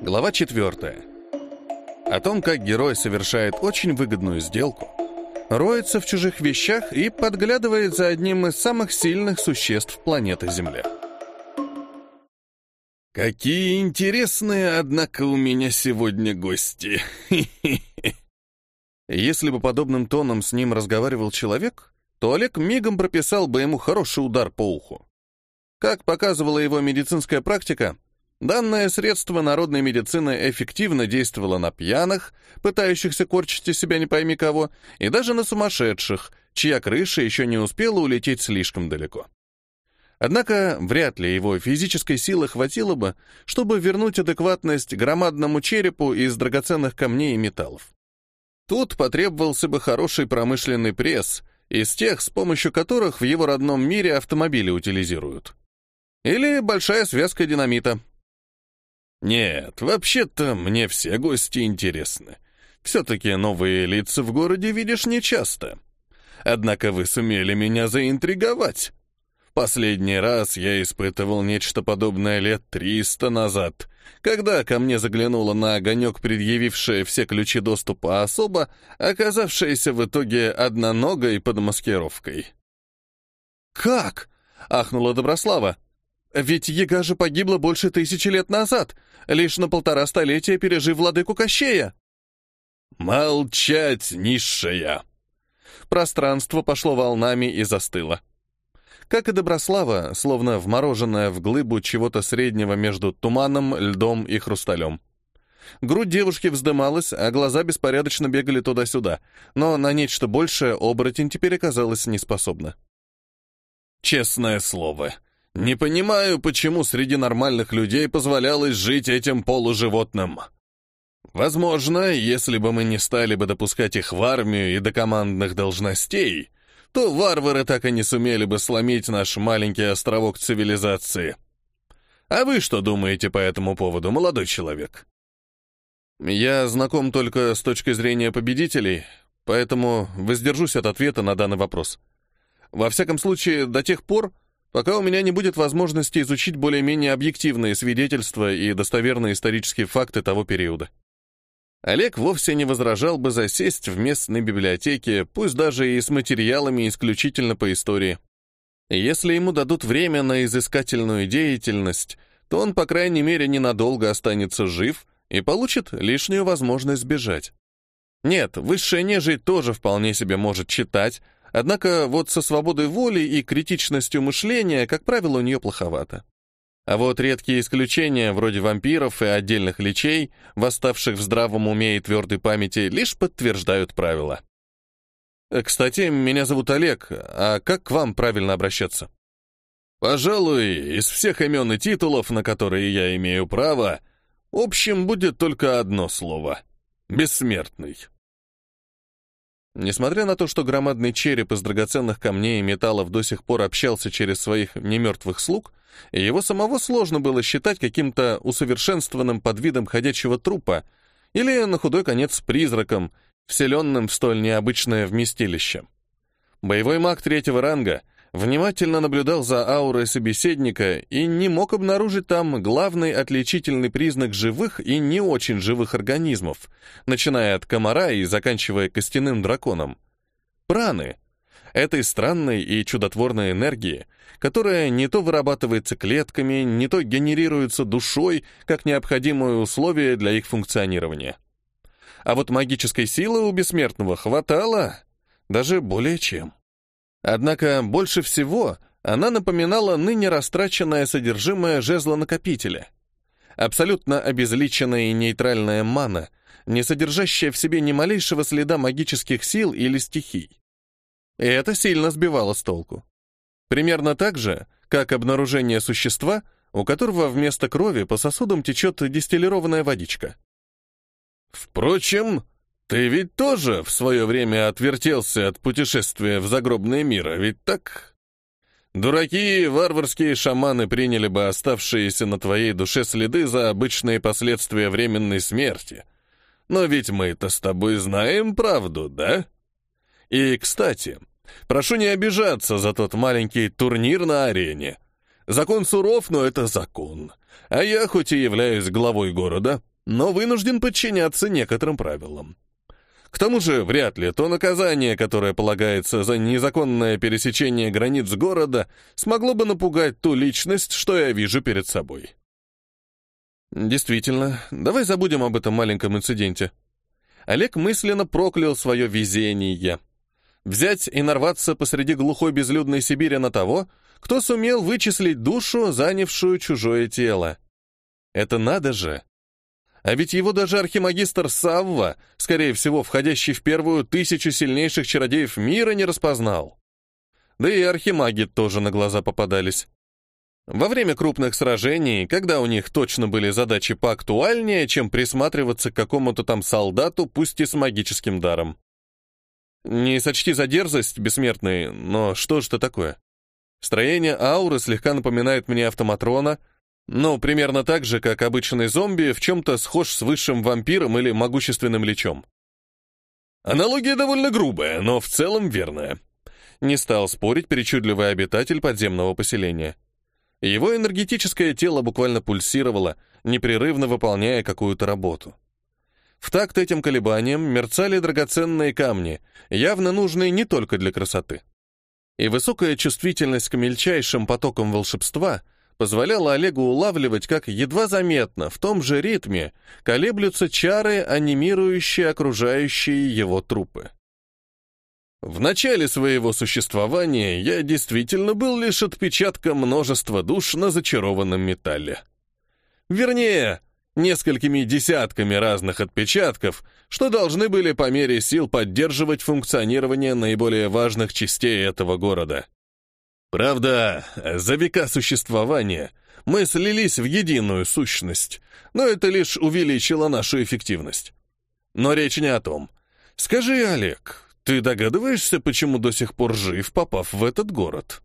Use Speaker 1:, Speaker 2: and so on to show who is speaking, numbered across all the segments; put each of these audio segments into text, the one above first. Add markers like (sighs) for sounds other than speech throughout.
Speaker 1: Глава 4. О том, как герой совершает очень выгодную сделку, роется в чужих вещах и подглядывает за одним из самых сильных существ планеты Земля.
Speaker 2: «Какие интересные, однако, у меня сегодня гости!» (laughs)
Speaker 1: Если бы подобным тоном с ним разговаривал человек, то Олег мигом прописал бы ему хороший удар по уху. Как показывала его медицинская практика, Данное средство народной медицины эффективно действовало на пьяных, пытающихся корчить из себя не пойми кого, и даже на сумасшедших, чья крыша еще не успела улететь слишком далеко. Однако вряд ли его физической силы хватило бы, чтобы вернуть адекватность громадному черепу из драгоценных камней и металлов. Тут потребовался бы хороший промышленный пресс, из тех, с помощью которых в его родном мире автомобили утилизируют. Или большая связка динамита —
Speaker 2: нет, вообще-то мне все гости интересны. Все-таки новые лица в городе видишь нечасто. Однако вы сумели меня заинтриговать. Последний раз я испытывал нечто подобное лет триста назад, когда ко мне заглянула на огонек предъявившая все ключи доступа особа, оказавшаяся в итоге одноногой под маскировкой.
Speaker 1: «Как?» — ахнула Доброслава. Ведь Яга же погибла больше тысячи лет назад, лишь на полтора столетия пережив владыку Кощея.
Speaker 2: «Молчать, низшая!»
Speaker 1: Пространство пошло волнами и застыло. Как и Доброслава, словно вмороженная в глыбу чего-то среднего между туманом, льдом и хрусталем. Грудь девушки вздымалась, а глаза беспорядочно бегали туда-сюда, но на нечто большее оборотень теперь оказалась неспособна.
Speaker 2: «Честное слово», не понимаю, почему среди нормальных людей позволялось жить этим полуживотным. Возможно, если бы мы не стали бы допускать их в армию и до командных должностей, то варвары так и не сумели бы сломить наш маленький островок цивилизации. А вы что думаете по этому поводу, молодой человек?
Speaker 1: Я знаком только с точки зрения победителей, поэтому воздержусь от ответа на данный вопрос. Во всяком случае, до тех пор, пока у меня не будет возможности изучить более-менее объективные свидетельства и достоверные исторические факты того периода. Олег вовсе не возражал бы засесть в местной библиотеке, пусть даже и с материалами исключительно по истории. Если ему дадут время на изыскательную деятельность, то он, по крайней мере, ненадолго останется жив и получит лишнюю возможность сбежать. Нет, высшая нежить тоже вполне себе может читать, Однако вот со свободой воли и критичностью мышления, как правило, у нее плоховато. А вот редкие исключения, вроде вампиров и отдельных личей, восставших в здравом уме и твердой памяти, лишь подтверждают правила. «Кстати, меня зовут Олег, а как к вам правильно обращаться?»
Speaker 2: «Пожалуй, из всех имен и титулов, на которые я имею право, общим будет только одно слово — бессмертный».
Speaker 1: Несмотря на то, что громадный череп из драгоценных камней и металлов до сих пор общался через своих немертвых слуг, его самого сложно было считать каким-то усовершенствованным подвидом ходячего трупа или, на худой конец, призраком, вселенным в столь необычное вместилище. Боевой маг третьего ранга внимательно наблюдал за аурой собеседника и не мог обнаружить там главный отличительный признак живых и не очень живых организмов, начиная от комара и заканчивая костяным драконом. Праны — этой странной и чудотворной энергии, которая не то вырабатывается клетками, не то генерируется душой, как необходимое условие для их функционирования. А вот магической силы у бессмертного хватало, даже более чем. Однако больше всего она напоминала ныне растраченное содержимое жезла-накопителя. Абсолютно обезличенная и нейтральная мана, не содержащая в себе ни малейшего следа магических сил или стихий. И это сильно сбивало с толку. Примерно так же, как обнаружение существа, у которого вместо крови по сосудам течет дистиллированная водичка.
Speaker 2: Впрочем, «Ты ведь тоже в свое время отвертелся от путешествия в загробный мир, а ведь так?» Дураки и варварские шаманы приняли бы оставшиеся на твоей душе следы за обычные последствия временной смерти. Но ведь мы-то с тобой знаем правду, да? И, кстати, прошу не обижаться за тот маленький турнир на арене. Закон суров, но это закон. А я, хоть и являюсь главой города, но вынужден подчиняться некоторым правилам. К тому же, вряд ли то наказание, которое полагается за незаконное пересечение границ города, смогло бы напугать ту личность, что я вижу перед собой.
Speaker 1: Действительно, давай забудем об этом маленьком инциденте. Олег мысленно проклял свое везение. Взять и нарваться посреди глухой безлюдной Сибири на того, кто сумел вычислить душу, занявшую чужое тело. Это надо же! А ведь его даже архимагистр Савва, скорее всего, входящий в первую тысячу сильнейших чародеев мира, не распознал. Да и архимаги тоже на глаза попадались. Во время крупных сражений, когда у них точно были задачи поактуальнее, чем присматриваться к какому-то там солдату, пусть и с магическим даром. Не сочти за дерзость, бессмертный, но что же это такое? Строение ауры слегка напоминает мне автоматрона, ну, примерно так же, как обычный зомби в чем-то схож с высшим вампиром или могущественным лечом.
Speaker 2: Аналогия довольно грубая, но в целом верная.
Speaker 1: Не стал спорить причудливый обитатель подземного поселения. Его энергетическое тело буквально пульсировало, непрерывно выполняя какую-то работу. В такт этим колебаниям мерцали драгоценные камни, явно нужные не только для красоты. И высокая чувствительность к мельчайшим потокам волшебства — позволяло Олегу улавливать, как едва заметно, в том же ритме, колеблются чары, анимирующие окружающие его трупы. В начале своего существования я действительно был лишь отпечатком множества душ на зачарованном металле. Вернее, несколькими десятками разных отпечатков, что должны были по мере сил поддерживать функционирование наиболее важных частей этого города. Правда, за века существования мы слились в единую сущность, но это лишь увеличило нашу эффективность. Но речь не о том. Скажи, Олег, ты догадываешься, почему до сих пор жив, попав в этот город?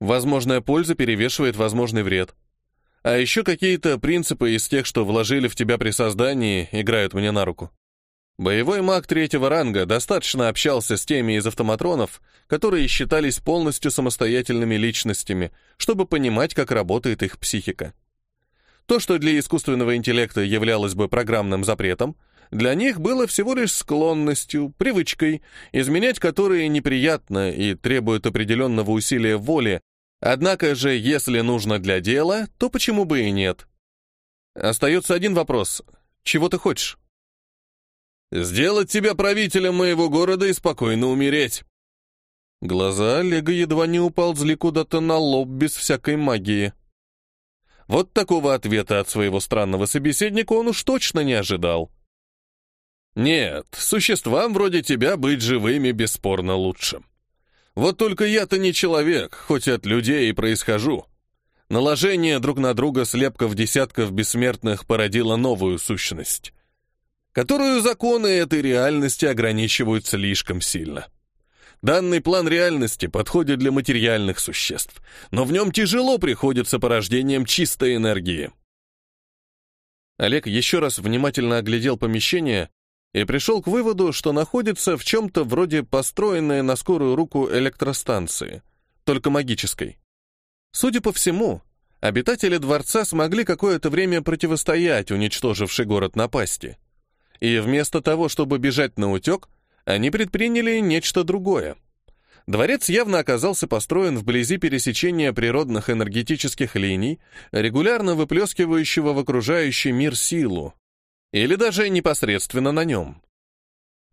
Speaker 1: Возможная польза перевешивает возможный вред. А еще какие-то принципы из тех, что вложили в тебя при создании, играют мне на руку. Боевой маг третьего ранга достаточно общался с теми из автоматронов, которые считались полностью самостоятельными личностями, чтобы понимать, как работает их психика. То, что для искусственного интеллекта являлось бы программным запретом, для них было всего лишь склонностью, привычкой, изменять которые неприятно и требуют определенного усилия воли, однако же, если нужно для дела, то почему бы и нет? Остается один вопрос. Чего ты хочешь? Сделать тебя правителем моего города и спокойно умереть. Глаза Олега едва не уползли куда-то на лоб без всякой магии. Вот такого ответа от своего странного собеседника он уж точно не ожидал. Нет, существам вроде тебя быть живыми бесспорно лучше. Вот только я-то не человек, хоть от людей и происхожу. Наложение друг на друга слепков десятков бессмертных породило новую сущность которую законы этой реальности ограничивают слишком сильно. Данный план реальности подходит для материальных существ, но в нем тяжело приходится порождением чистой энергии. Олег еще раз внимательно оглядел помещение и пришел к выводу, что находится в чем-то вроде построенной на скорую руку электростанции, только магической. Судя по всему, обитатели дворца смогли какое-то время противостоять уничтоживший город напасти. И вместо того, чтобы бежать на утек, они предприняли нечто другое. Дворец явно оказался построен вблизи пересечения природных энергетических линий, регулярно выплескивающего в окружающий мир силу, или даже непосредственно на нем.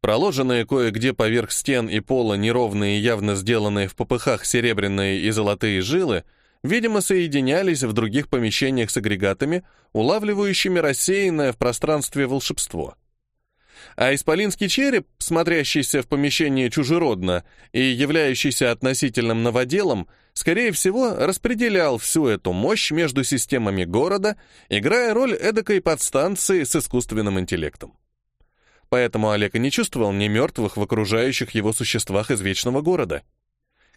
Speaker 1: Проложенные кое-где поверх стен и пола неровные, явно сделанные в попыхах серебряные и золотые жилы, видимо, соединялись в других помещениях с агрегатами, улавливающими рассеянное в пространстве волшебство а исполинский череп, смотрящийся в помещении чужеродно и являющийся относительным новоделом, скорее всего, распределял всю эту мощь между системами города, играя роль эдакой подстанции с искусственным интеллектом. Поэтому Олег и не чувствовал ни мертвых в окружающих его существах из Вечного города.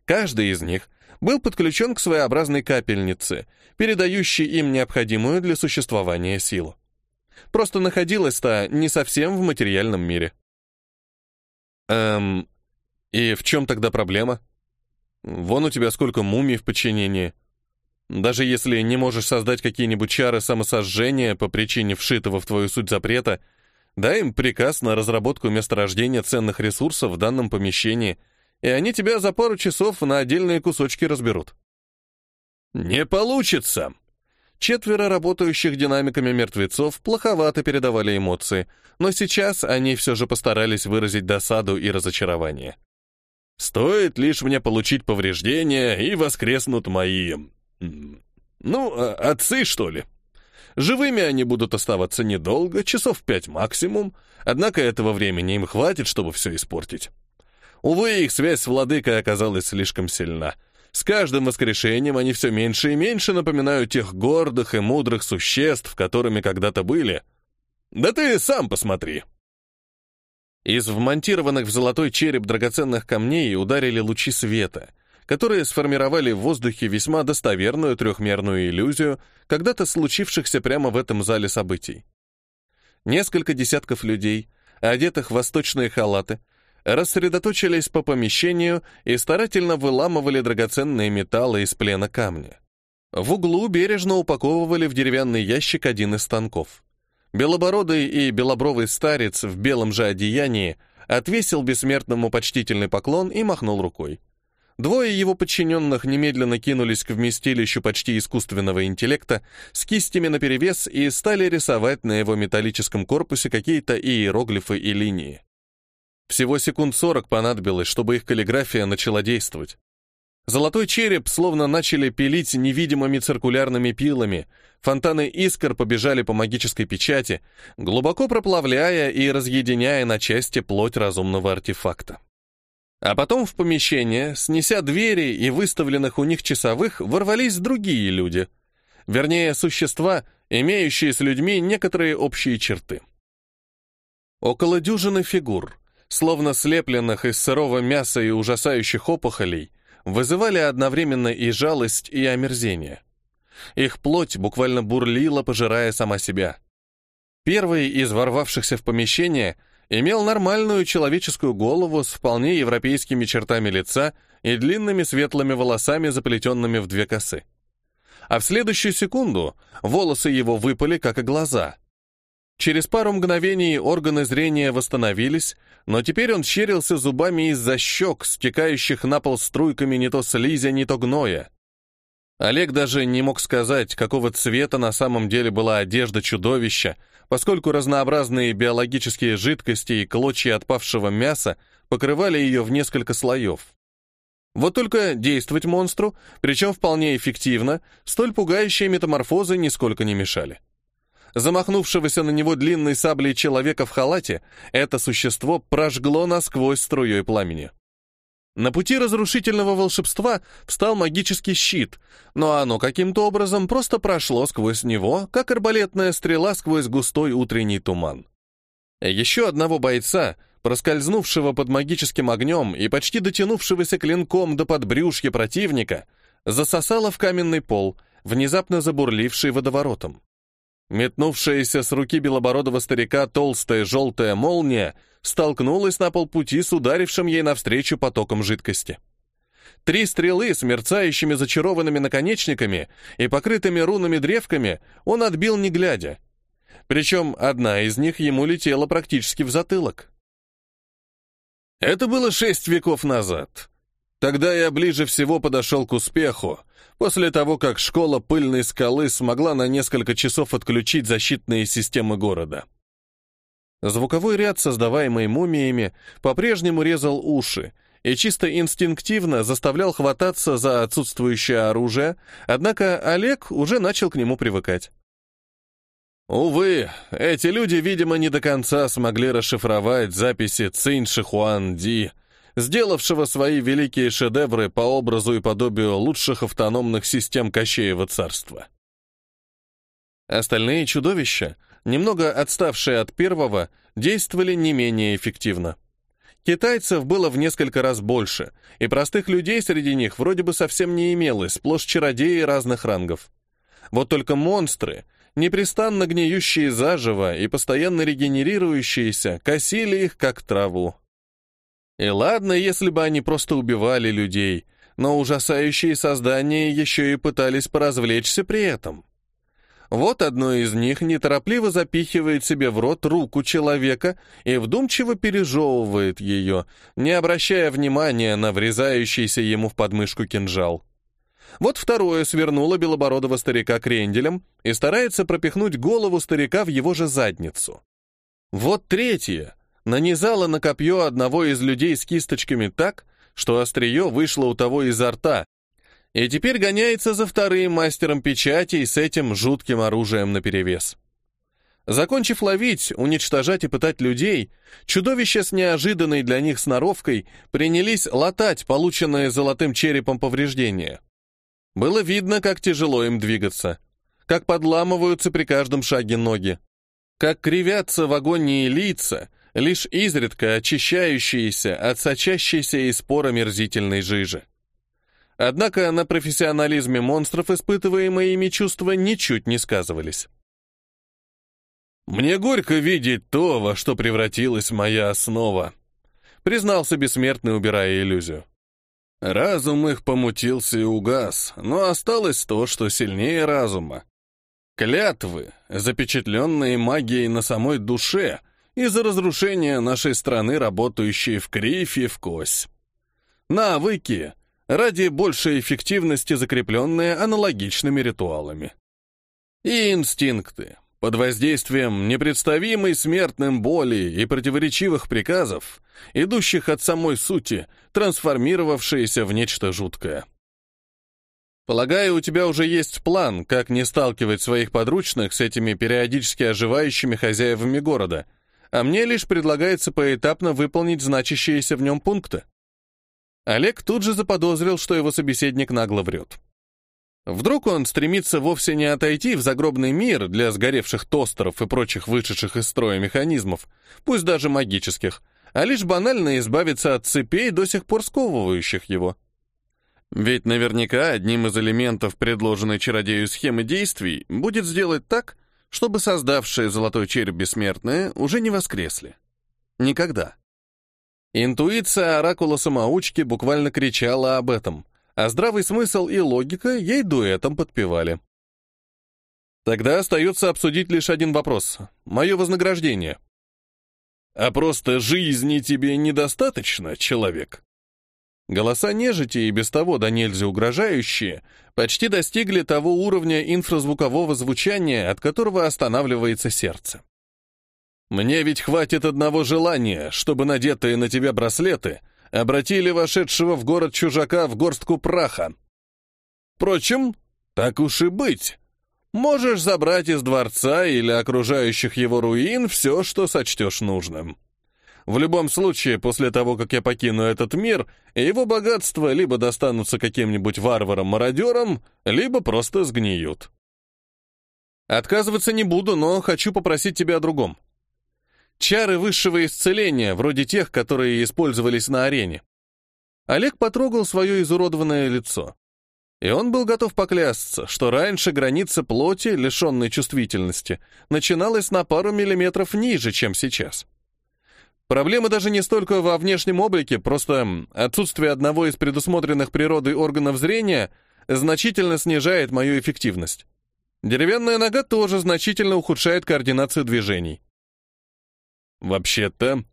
Speaker 1: Каждый из них был подключен к своеобразной капельнице, передающей им необходимую для существования силу. Просто находилась-то не совсем в материальном мире. Эм, и в чем тогда проблема? Вон у тебя сколько мумий в подчинении. Даже если не можешь создать какие-нибудь чары самосожжения по причине вшитого в твою суть запрета, дай им приказ на разработку месторождения ценных ресурсов в данном помещении, и они тебя за пару часов на отдельные кусочки разберут.
Speaker 2: «Не получится!»
Speaker 1: Четверо работающих динамиками мертвецов плоховато передавали эмоции, но сейчас они все же постарались выразить досаду и разочарование.
Speaker 2: «Стоит лишь мне получить повреждения, и воскреснут мои... ну, а, отцы, что ли?» Живыми они будут оставаться недолго, часов пять максимум, однако этого времени им хватит, чтобы все испортить. Увы, их связь с владыкой оказалась слишком сильна. С каждым воскрешением они все меньше и меньше напоминают тех гордых и мудрых существ, которыми когда-то были. Да ты сам посмотри.
Speaker 1: Из вмонтированных в золотой череп драгоценных камней ударили лучи света — которые сформировали в воздухе весьма достоверную трехмерную иллюзию когда-то случившихся прямо в этом зале событий. Несколько десятков людей, одетых в восточные халаты, рассредоточились по помещению и старательно выламывали драгоценные металлы из плена камня. В углу бережно упаковывали в деревянный ящик один из станков. Белобородый и белобровый старец в белом же одеянии отвесил бессмертному почтительный поклон и махнул рукой. Двое его подчиненных немедленно кинулись к вместилищу почти искусственного интеллекта с кистями наперевес и стали рисовать на его металлическом корпусе какие-то иероглифы и линии. Всего секунд сорок понадобилось, чтобы их каллиграфия начала действовать. Золотой череп словно начали пилить невидимыми циркулярными пилами, фонтаны искр побежали по магической печати, глубоко проплавляя и разъединяя на части плоть разумного артефакта. А потом в помещение, снеся двери и выставленных у них часовых, ворвались другие люди. Вернее, существа, имеющие с людьми некоторые общие черты. Около дюжины фигур, словно слепленных из сырого мяса и ужасающих опухолей, вызывали одновременно и жалость, и омерзение. Их плоть буквально бурлила, пожирая сама себя. Первый из ворвавшихся в помещение — имел нормальную человеческую голову с вполне европейскими чертами лица и длинными светлыми волосами, заплетенными в две косы. А в следующую секунду волосы его выпали, как и глаза. Через пару мгновений органы зрения восстановились, но теперь он щерился зубами из-за щек, стекающих на пол струйками не то слизя, не то гноя. Олег даже не мог сказать, какого цвета на самом деле была одежда чудовища, поскольку разнообразные биологические жидкости и клочья отпавшего мяса покрывали ее в несколько слоев. Вот только действовать монстру, причем вполне эффективно, столь пугающие метаморфозы нисколько не мешали. Замахнувшегося на него длинной саблей человека в халате, это существо прожгло насквозь струей пламени. На пути разрушительного волшебства встал магический щит, но оно каким-то образом просто прошло сквозь него, как арбалетная стрела сквозь густой утренний туман. Еще одного бойца, проскользнувшего под магическим огнем и почти дотянувшегося клинком до подбрюшья противника, засосало в каменный пол, внезапно забурливший водоворотом. Метнувшаяся с руки белобородого старика толстая желтая молния столкнулась на полпути с ударившим ей навстречу потоком жидкости. Три стрелы с мерцающими зачарованными наконечниками и покрытыми рунами древками он отбил не глядя. Причем одна из них ему летела практически в затылок. Это было шесть веков назад. Тогда я ближе всего подошел к успеху, после того, как школа пыльной скалы смогла на несколько часов отключить защитные системы города. Звуковой ряд, создаваемый мумиями, по-прежнему резал уши и чисто инстинктивно заставлял хвататься за отсутствующее оружие, однако Олег уже начал к нему привыкать. Увы, эти люди, видимо, не до конца смогли расшифровать записи Цинь Шихуан Ди, сделавшего свои великие шедевры по образу и подобию лучших автономных систем Кощеева царства. Остальные чудовища, немного отставшие от первого, действовали не менее эффективно. Китайцев было в несколько раз больше, и простых людей среди них вроде бы совсем не имелось, сплошь чародеи разных рангов. Вот только монстры, непрестанно гниющие заживо и постоянно регенерирующиеся, косили их как траву. И ладно, если бы они просто убивали людей, но ужасающие создания еще и пытались поразвлечься при этом. Вот одно из них неторопливо запихивает себе в рот руку человека и вдумчиво пережевывает ее, не обращая внимания на врезающийся ему в подмышку кинжал. Вот второе свернуло белобородого старика кренделем и старается пропихнуть голову старика в его же задницу. Вот третье нанизало на копье одного из людей с кисточками так, что острие вышло у того изо рта, и теперь гоняется за вторым мастером печати с этим жутким оружием наперевес. Закончив ловить, уничтожать и пытать людей, чудовища с неожиданной для них сноровкой принялись латать полученные золотым черепом повреждения. Было видно, как тяжело им двигаться, как подламываются при каждом шаге ноги, как кривятся в агонии лица, лишь изредка очищающиеся от сочащейся из спора мерзительной жижи. Однако на профессионализме монстров испытываемые ими чувства ничуть не сказывались. «Мне горько видеть то, во что превратилась моя основа», признался бессмертный, убирая иллюзию. Разум их помутился и угас, но осталось то, что сильнее разума. Клятвы, запечатленные магией на самой душе, из-за разрушения нашей страны, работающие в кривь и в кось. Навыки, ради большей эффективности закрепленные аналогичными ритуалами. И инстинкты, под воздействием непредставимой смертным боли и противоречивых приказов, идущих от самой сути, трансформировавшиеся в нечто жуткое. Полагаю, у тебя уже есть план, как не сталкивать своих подручных с этими периодически оживающими хозяевами города, а мне лишь предлагается поэтапно выполнить значащиеся в нем пункты. Олег тут же заподозрил, что его собеседник нагло врет. Вдруг он стремится вовсе не отойти в загробный мир для сгоревших тостеров и прочих вышедших из строя механизмов, пусть даже магических, а лишь банально избавиться от цепей, до сих пор сковывающих его. Ведь наверняка одним из элементов предложенной чародею схемы действий будет сделать так, чтобы создавшие золотой череп бессмертные уже не воскресли. Никогда. Интуиция оракула-самоучки буквально кричала об этом, а здравый смысл и логика ей дуэтом подпевали. Тогда остается обсудить лишь один вопрос — мое вознаграждение. А просто жизни тебе недостаточно, человек? Голоса нежити и без того до нельзя угрожающие почти достигли того уровня инфразвукового звучания, от которого останавливается сердце. Мне ведь хватит одного желания, чтобы надетые на тебя браслеты обратили вошедшего в город чужака в горстку праха. Впрочем, так уж и быть. Можешь забрать из дворца или окружающих его руин все, что сочтешь нужным. В любом случае, после того, как я покину этот мир, его богатства либо достанутся каким-нибудь варварам-мародерам, либо просто сгниют. Отказываться не буду, но хочу попросить тебя о другом. Чары высшего исцеления, вроде тех, которые использовались на арене. Олег потрогал свое изуродованное лицо. И он был готов поклясться, что раньше граница плоти, лишенной чувствительности, начиналась на пару миллиметров ниже, чем сейчас. Проблема даже не столько во внешнем облике, просто отсутствие одного из предусмотренных природой органов зрения значительно снижает мою эффективность. Деревянная нога тоже значительно ухудшает координацию движений. Вообще-то,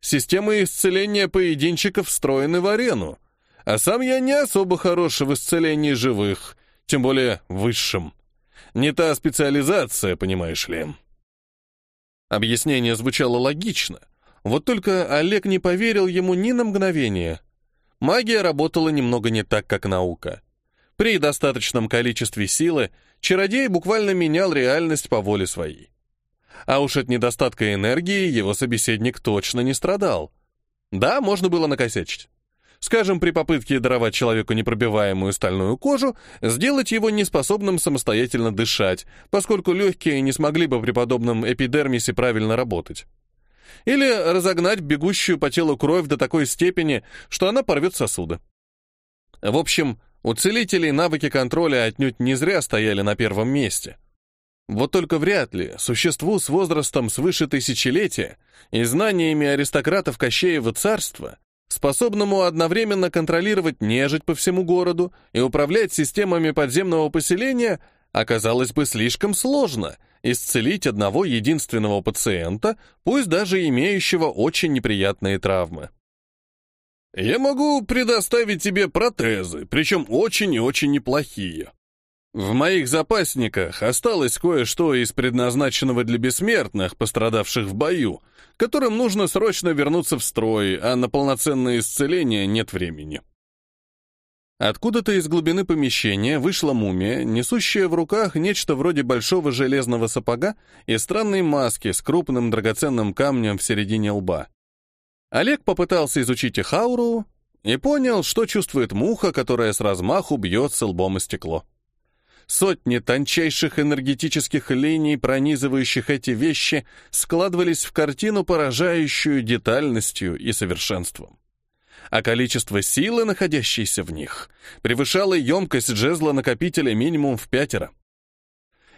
Speaker 1: системы исцеления поединчиков встроены в арену, а сам я не особо хорош в исцелении живых, тем более высшим. Не та специализация, понимаешь ли. Объяснение звучало логично, вот только Олег не поверил ему ни на мгновение. Магия работала немного не так, как наука. При достаточном количестве силы чародей буквально менял реальность по воле своей. А уж от недостатка энергии его собеседник точно не страдал. Да, можно было накосячить. Скажем, при попытке даровать человеку непробиваемую стальную кожу, сделать его неспособным самостоятельно дышать, поскольку легкие не смогли бы при подобном эпидермисе правильно работать. Или разогнать бегущую по телу кровь до такой степени, что она порвет сосуды. В общем, у целителей навыки контроля отнюдь не зря стояли на первом месте. Вот только вряд ли существу с возрастом свыше тысячелетия и знаниями аристократов Кощеева царства способному одновременно контролировать нежить по всему городу и управлять системами подземного поселения, оказалось бы слишком сложно исцелить одного единственного пациента, пусть даже имеющего очень неприятные травмы.
Speaker 2: «Я могу предоставить тебе протезы, причем очень и очень неплохие. В моих запасниках осталось кое-что из предназначенного для бессмертных, пострадавших в бою, которым нужно срочно вернуться в строй, а на полноценное исцеление нет времени.
Speaker 1: Откуда-то из глубины помещения вышла мумия, несущая в руках нечто вроде большого железного сапога и странной маски с крупным драгоценным камнем в середине лба. Олег попытался изучить их ауру и понял, что чувствует муха, которая с размаху бьется лбом о стекло. Сотни тончайших энергетических линий, пронизывающих эти вещи, складывались в картину, поражающую детальностью и совершенством. А количество силы, находящейся в них, превышало емкость джезла-накопителя минимум в пятеро.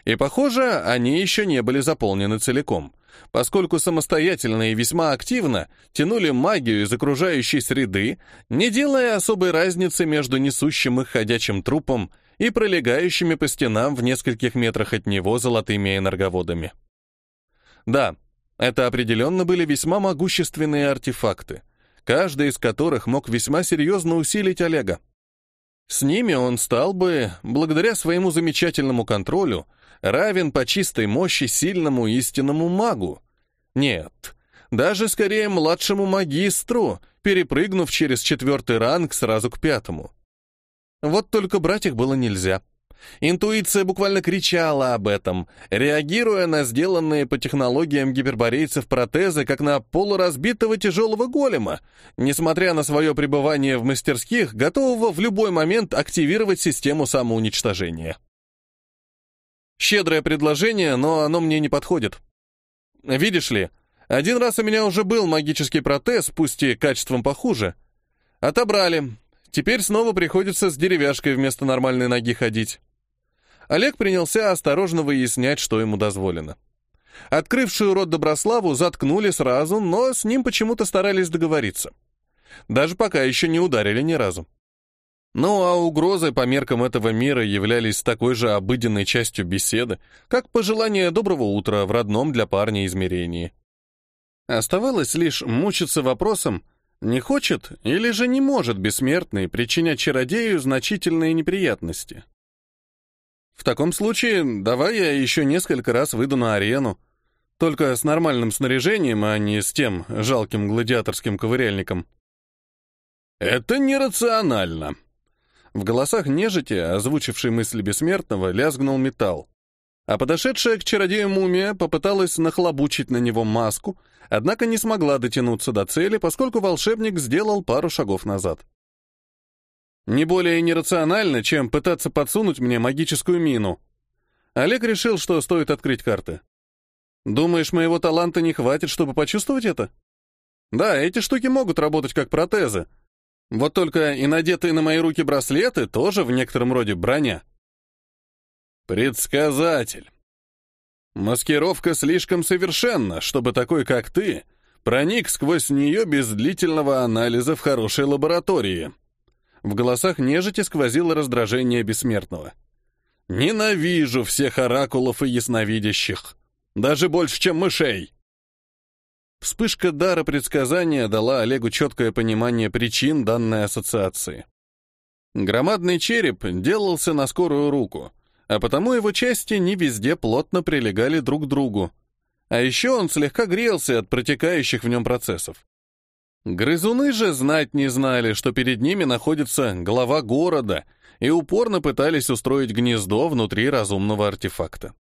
Speaker 1: И, похоже, они еще не были заполнены целиком, поскольку самостоятельно и весьма активно тянули магию из окружающей среды, не делая особой разницы между несущим их ходячим трупом и пролегающими по стенам в нескольких метрах от него золотыми энерговодами. Да, это определенно были весьма могущественные артефакты, каждый из которых мог весьма серьезно усилить Олега. С ними он стал бы, благодаря своему замечательному контролю, равен по чистой мощи сильному истинному магу. Нет, даже скорее младшему магистру, перепрыгнув через четвертый ранг сразу к пятому. Вот только брать их было нельзя. Интуиция буквально кричала об этом, реагируя на сделанные по технологиям гиперборейцев протезы, как на полуразбитого тяжелого голема, несмотря на свое пребывание в мастерских, готового в любой момент активировать систему самоуничтожения. Щедрое предложение, но оно мне не подходит. Видишь ли, один раз у меня уже был магический протез, пусть и качеством похуже. Отобрали, Теперь снова приходится с деревяшкой вместо нормальной ноги ходить. Олег принялся осторожно выяснять, что ему дозволено. Открывшую рот Доброславу заткнули сразу, но с ним почему-то старались договориться. Даже пока еще не ударили ни разу. Ну а угрозы по меркам этого мира являлись такой же обыденной частью беседы, как пожелание доброго утра в родном для парня измерении. Оставалось лишь мучиться вопросом, не хочет или же не может бессмертный причинять чародею значительные неприятности? В таком случае, давай я еще несколько раз выйду на арену. Только с нормальным снаряжением, а не с тем жалким гладиаторским ковыряльником.
Speaker 2: Это нерационально.
Speaker 1: В голосах нежити, озвучившей мысли бессмертного, лязгнул металл. А подошедшая к чародею мумия попыталась нахлобучить на него маску, однако не смогла дотянуться до цели, поскольку волшебник сделал пару шагов назад. Не более нерационально, чем пытаться подсунуть мне магическую мину. Олег решил, что стоит открыть карты. Думаешь, моего таланта не хватит, чтобы почувствовать это? Да, эти штуки могут работать как протезы. Вот только и надетые на мои руки браслеты тоже в некотором роде броня.
Speaker 2: Предсказатель. Маскировка слишком совершенна, чтобы такой, как ты, проник сквозь нее без длительного анализа в хорошей лаборатории.
Speaker 1: В голосах нежити сквозило раздражение бессмертного.
Speaker 2: «Ненавижу всех оракулов и ясновидящих. Даже больше, чем мышей!»
Speaker 1: Вспышка дара предсказания дала Олегу четкое понимание причин данной ассоциации. Громадный череп делался на скорую руку, а потому его части не везде плотно прилегали друг к другу. А еще он слегка грелся от протекающих в нем процессов. Грызуны же знать не знали, что перед ними находится глава города, и упорно пытались устроить гнездо внутри разумного артефакта.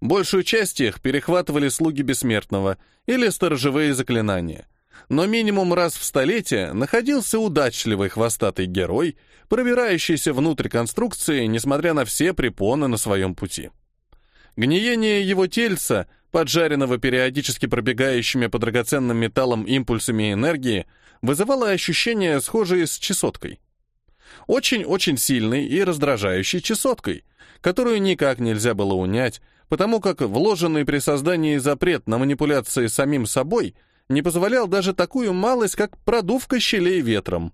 Speaker 1: Большую часть их перехватывали слуги бессмертного или сторожевые заклинания — но минимум раз в столетие находился удачливый хвостатый герой, пробирающийся внутрь конструкции, несмотря на все препоны на своем пути. Гниение его тельца, поджаренного периодически пробегающими по драгоценным металлам импульсами энергии, вызывало ощущение, схожее с чесоткой. Очень-очень сильной и раздражающей чесоткой, которую никак нельзя было унять, потому как вложенный при создании запрет на манипуляции самим собой — не позволял даже такую малость, как продувка щелей ветром.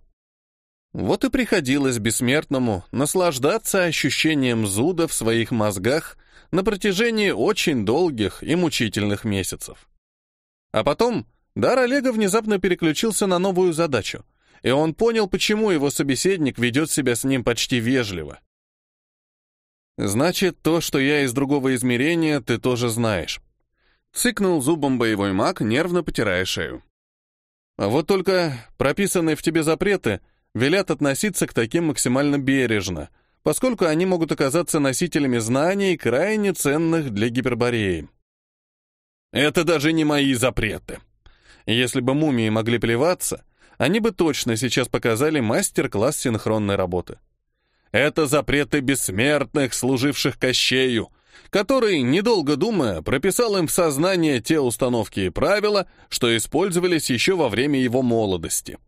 Speaker 1: Вот и приходилось бессмертному наслаждаться ощущением зуда в своих мозгах на протяжении очень долгих и мучительных месяцев. А потом дар Олега внезапно переключился на новую задачу, и он понял, почему его собеседник ведет себя с ним почти вежливо. «Значит, то, что я из другого измерения, ты тоже знаешь». Цыкнул зубом боевой маг, нервно потирая шею. А вот только прописанные в тебе запреты велят относиться к таким максимально бережно, поскольку они могут оказаться носителями знаний, крайне ценных для гипербореи. Это даже не мои запреты. Если бы мумии могли плеваться, они бы точно сейчас показали мастер-класс синхронной работы. Это запреты бессмертных, служивших Кощею, который, недолго думая, прописал им в сознание те установки и правила, что использовались еще во время его молодости.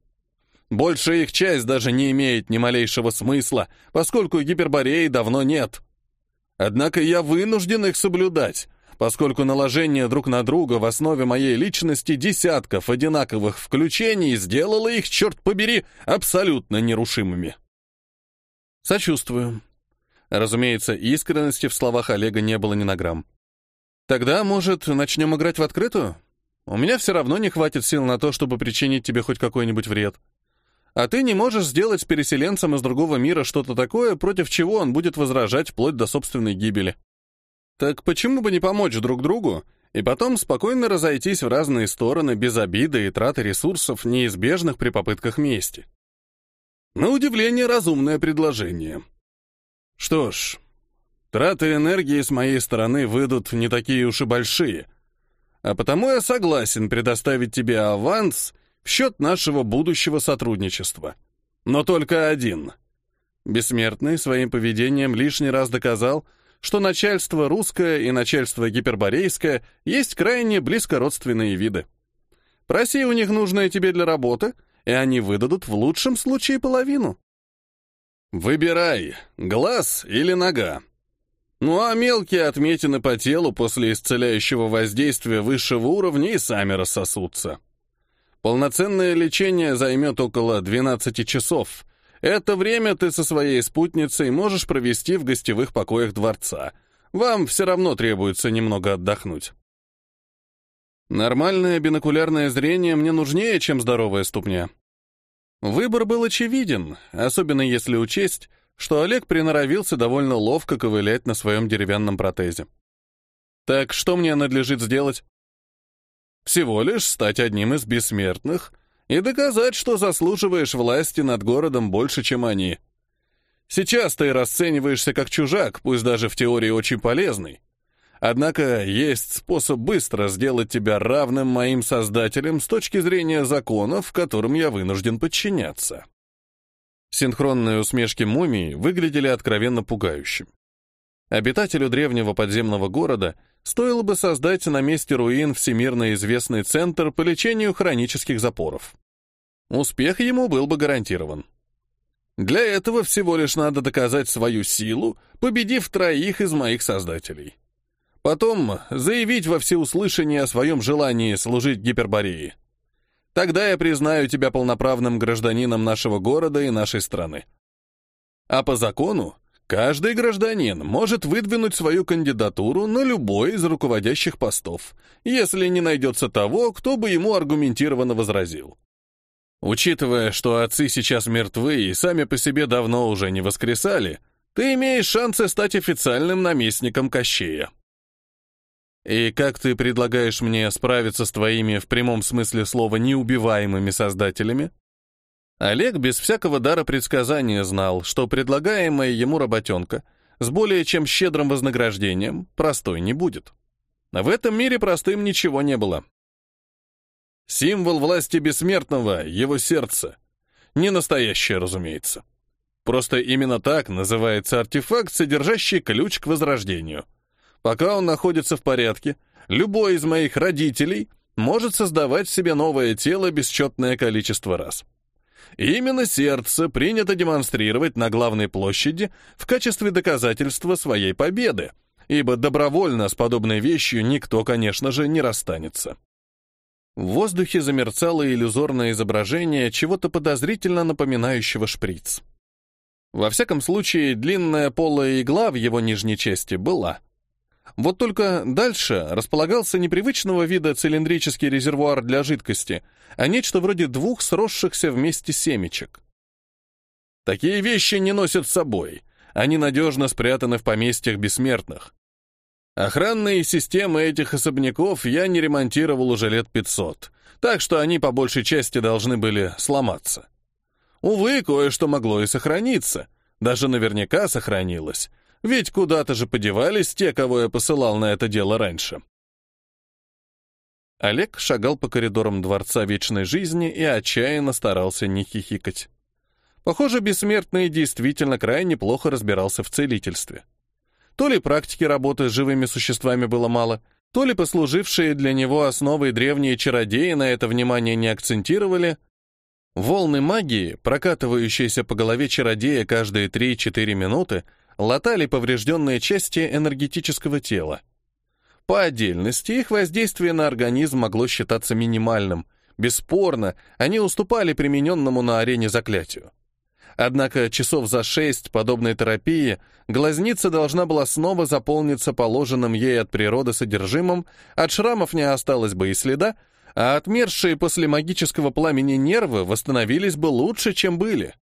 Speaker 1: Большая их часть даже не имеет ни малейшего смысла, поскольку гипербореи давно нет. Однако я вынужден их соблюдать, поскольку наложение друг на друга в основе моей личности десятков одинаковых включений сделало их, черт побери, абсолютно нерушимыми. Сочувствую. Разумеется, искренности в словах Олега не было ни на грамм. Тогда, может, начнем играть в открытую? У меня все равно не хватит сил на то, чтобы причинить тебе хоть какой-нибудь вред. А ты не можешь сделать с переселенцем из другого мира что-то такое, против чего он будет возражать вплоть до собственной гибели. Так почему бы не помочь друг другу и потом спокойно разойтись в разные стороны без обиды и траты ресурсов, неизбежных при попытках мести? На удивление, разумное предложение. Что ж, траты энергии с моей стороны выйдут не такие уж и большие, а потому я согласен предоставить тебе аванс — в счет нашего будущего сотрудничества. Но только один. Бессмертный своим поведением лишний раз доказал, что начальство русское и начальство гиперборейское есть крайне близкородственные виды. Проси у них нужное тебе для работы, и они выдадут в лучшем случае половину. Выбирай, глаз или нога. Ну а мелкие отметины по телу после исцеляющего воздействия высшего уровня и сами рассосутся. Полноценное лечение займет около 12 часов. Это время ты со своей спутницей можешь провести в гостевых покоях дворца. Вам все равно требуется немного отдохнуть. Нормальное бинокулярное зрение мне нужнее, чем здоровая ступня. Выбор был очевиден, особенно если учесть, что Олег приноровился довольно ловко ковылять на своем деревянном протезе. Так что мне надлежит сделать? Всего лишь стать одним из бессмертных и доказать, что заслуживаешь власти над городом больше, чем они. Сейчас ты расцениваешься как чужак, пусть даже в теории очень полезный. Однако есть способ быстро сделать тебя равным моим создателям с точки зрения законов, которым я вынужден подчиняться. Синхронные усмешки мумии выглядели откровенно пугающим. Обитателю древнего подземного города стоило бы создать на месте руин всемирно известный центр по лечению хронических запоров. Успех ему был бы гарантирован. Для этого всего лишь надо доказать свою силу, победив троих из моих создателей. Потом заявить во всеуслышание о своем желании служить Гипербории. Тогда я признаю тебя полноправным гражданином нашего города и нашей страны. А по закону Каждый гражданин может выдвинуть свою кандидатуру на любой из руководящих постов, если не найдется того, кто бы ему аргументированно возразил. Учитывая, что отцы сейчас мертвы и сами по себе давно уже не воскресали, ты имеешь шансы стать официальным наместником Кощея. И как ты предлагаешь мне справиться с твоими, в прямом смысле слова, неубиваемыми создателями? Олег без всякого дара предсказания знал, что предлагаемая ему работенка с более чем щедрым вознаграждением простой не будет. В этом мире простым ничего не было. Символ власти бессмертного — его сердце. Не настоящее, разумеется. Просто именно так называется артефакт, содержащий ключ к возрождению. Пока он находится в порядке, любой из моих родителей может создавать себе новое тело бесчетное количество раз. Именно сердце принято демонстрировать на главной площади в качестве доказательства своей победы, ибо добровольно с подобной вещью никто, конечно же, не расстанется. В воздухе замерцало иллюзорное изображение чего-то подозрительно напоминающего шприц. Во всяком случае, длинная полая игла в его нижней части была. Вот только дальше располагался непривычного вида цилиндрический резервуар для жидкости, а нечто вроде двух сросшихся вместе семечек. Такие вещи не носят с собой. Они надежно спрятаны в поместьях бессмертных. Охранные системы этих особняков я не ремонтировал уже лет 500, так что они по большей части должны были сломаться. Увы, кое-что могло и сохраниться. Даже наверняка сохранилось. Ведь куда-то же подевались те, кого я посылал на это дело раньше. Олег шагал по коридорам Дворца Вечной Жизни и отчаянно старался не хихикать. Похоже, Бессмертный действительно крайне плохо разбирался в целительстве. То ли практики работы с живыми существами было мало, то ли послужившие для него основой древние чародеи на это внимание не акцентировали. Волны магии, прокатывающиеся по голове чародея каждые 3-4 минуты, латали поврежденные части энергетического тела. По отдельности их воздействие на организм могло считаться минимальным. Бесспорно, они уступали примененному на арене заклятию. Однако часов за шесть подобной терапии глазница должна была снова заполниться положенным ей от природы содержимым, от шрамов не осталось бы и следа, а отмершие после магического пламени нервы восстановились бы лучше, чем были.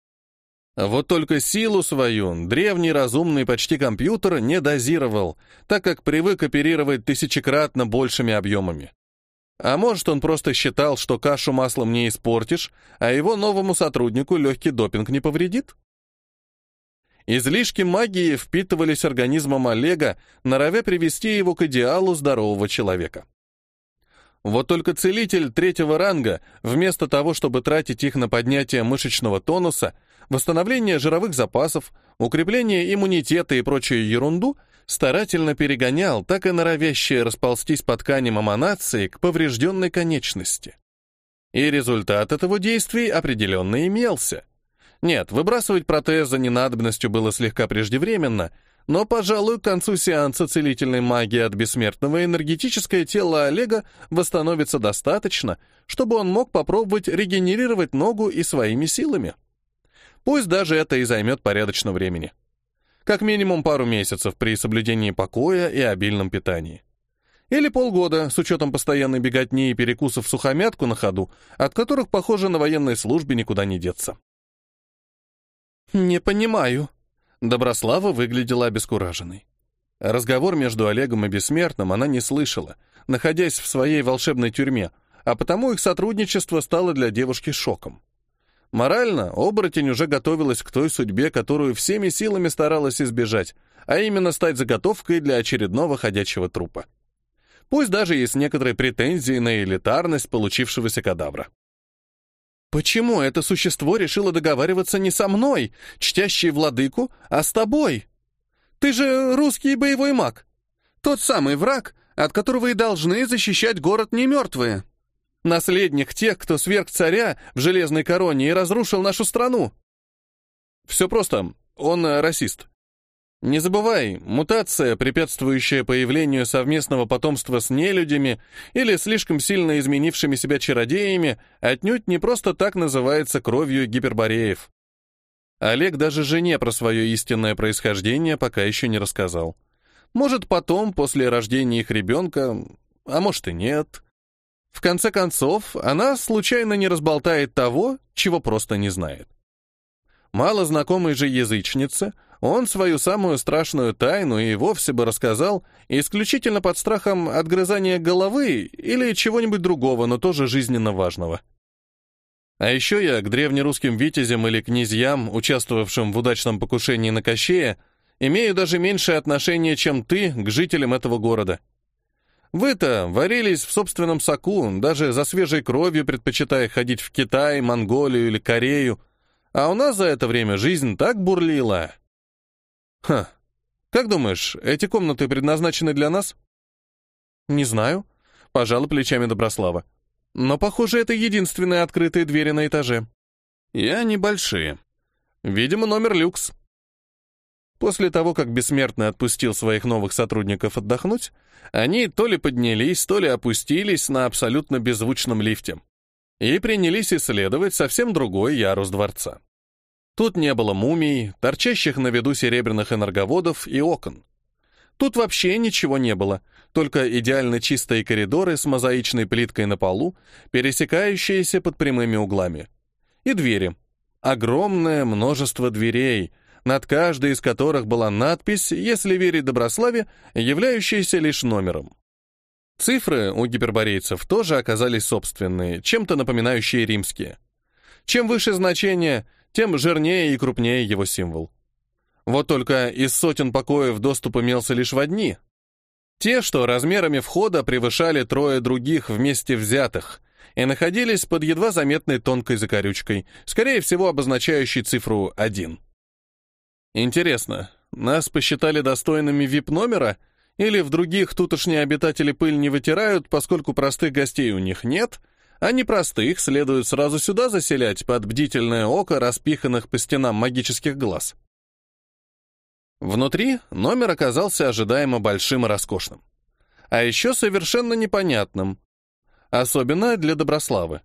Speaker 1: Вот только силу свою древний разумный почти компьютер не дозировал, так как привык оперировать тысячекратно большими объемами. А может, он просто считал, что кашу маслом не испортишь, а его новому сотруднику легкий допинг не повредит? Излишки магии впитывались организмом Олега, норовя привести его к идеалу здорового человека. Вот только целитель третьего ранга, вместо того, чтобы тратить их на поднятие мышечного тонуса, восстановление жировых запасов, укрепление иммунитета и прочую ерунду, старательно перегонял так и норовящее расползтись по тканям эманации к поврежденной конечности. И результат этого действия определенно имелся. Нет, выбрасывать протез ненадобностью было слегка преждевременно, но, пожалуй, к концу сеанса целительной магии от бессмертного энергетическое тело Олега восстановится достаточно, чтобы он мог попробовать регенерировать ногу и своими силами. Пусть даже это и займет порядочно времени как минимум пару месяцев при соблюдении покоя и обильном питании. Или полгода, с учетом постоянной беготни и перекусов сухомятку на ходу, от которых, похоже, на военной службе никуда не деться. «Не понимаю». Доброслава выглядела обескураженной. Разговор между Олегом и Бессмертным она не слышала, находясь в своей волшебной тюрьме, а потому их сотрудничество стало для девушки шоком. Морально оборотень уже готовилась к той судьбе, которую всеми силами старалась избежать, а именно стать заготовкой для очередного ходячего трупа. Пусть даже есть некоторые претензии на элитарность получившегося кадавра. Почему это существо решило договариваться не со мной, чтящий владыку, а с тобой? Ты же русский боевой маг. Тот самый враг, от которого и должны защищать город немертвые наследник тех, кто сверг царя в железной короне и разрушил нашу страну. Все просто, он э, расист. Не забывай, мутация, препятствующая появлению совместного потомства с нелюдями или слишком сильно изменившими себя чародеями, отнюдь не просто так называется кровью гипербореев. Олег даже жене про свое истинное происхождение пока еще не рассказал. Может, потом, после рождения их ребенка, а может и нет. В конце концов, она случайно не разболтает того, чего просто не знает. Мало знакомой же язычнице, он свою самую страшную тайну и вовсе бы рассказал исключительно под страхом отгрызания головы или чего-нибудь другого, но тоже жизненно важного. А еще я к древнерусским витязям или князьям, участвовавшим в удачном покушении на Кощея, имею даже меньшее отношение, чем ты к жителям этого города. Вы-то варились в собственном соку, даже за свежей кровью предпочитая ходить в Китай, Монголию или Корею. А у нас за это время жизнь так бурлила. Ха, как думаешь, эти комнаты предназначены для нас? Не знаю. Пожала плечами Доброслава. Но, похоже, это единственные открытые двери на этаже. И они большие. Видимо, номер люкс. После того, как Бессмертный отпустил своих новых сотрудников отдохнуть, они то ли поднялись, то ли опустились на абсолютно беззвучном лифте и принялись исследовать совсем другой ярус дворца. Тут не было мумий, торчащих на виду серебряных энерговодов и окон. Тут вообще ничего не было, только идеально чистые коридоры с мозаичной плиткой на полу, пересекающиеся под прямыми углами. И двери. Огромное множество дверей — над каждой из которых была надпись, если верить Доброславе, являющаяся лишь номером. Цифры у гиперборейцев тоже оказались собственные, чем-то напоминающие римские. Чем выше значение, тем жирнее и крупнее его символ. Вот только из сотен покоев доступ имелся лишь в одни. Те, что размерами входа превышали трое других вместе взятых и находились под едва заметной тонкой закорючкой, скорее всего обозначающей цифру 1. Интересно, нас посчитали достойными вип-номера, или в других тутошние обитатели пыль не вытирают, поскольку простых гостей у них нет, а непростых следует сразу сюда заселять под бдительное око распиханных по стенам магических глаз. Внутри номер оказался ожидаемо большим и роскошным. А еще совершенно непонятным. Особенно для Доброславы.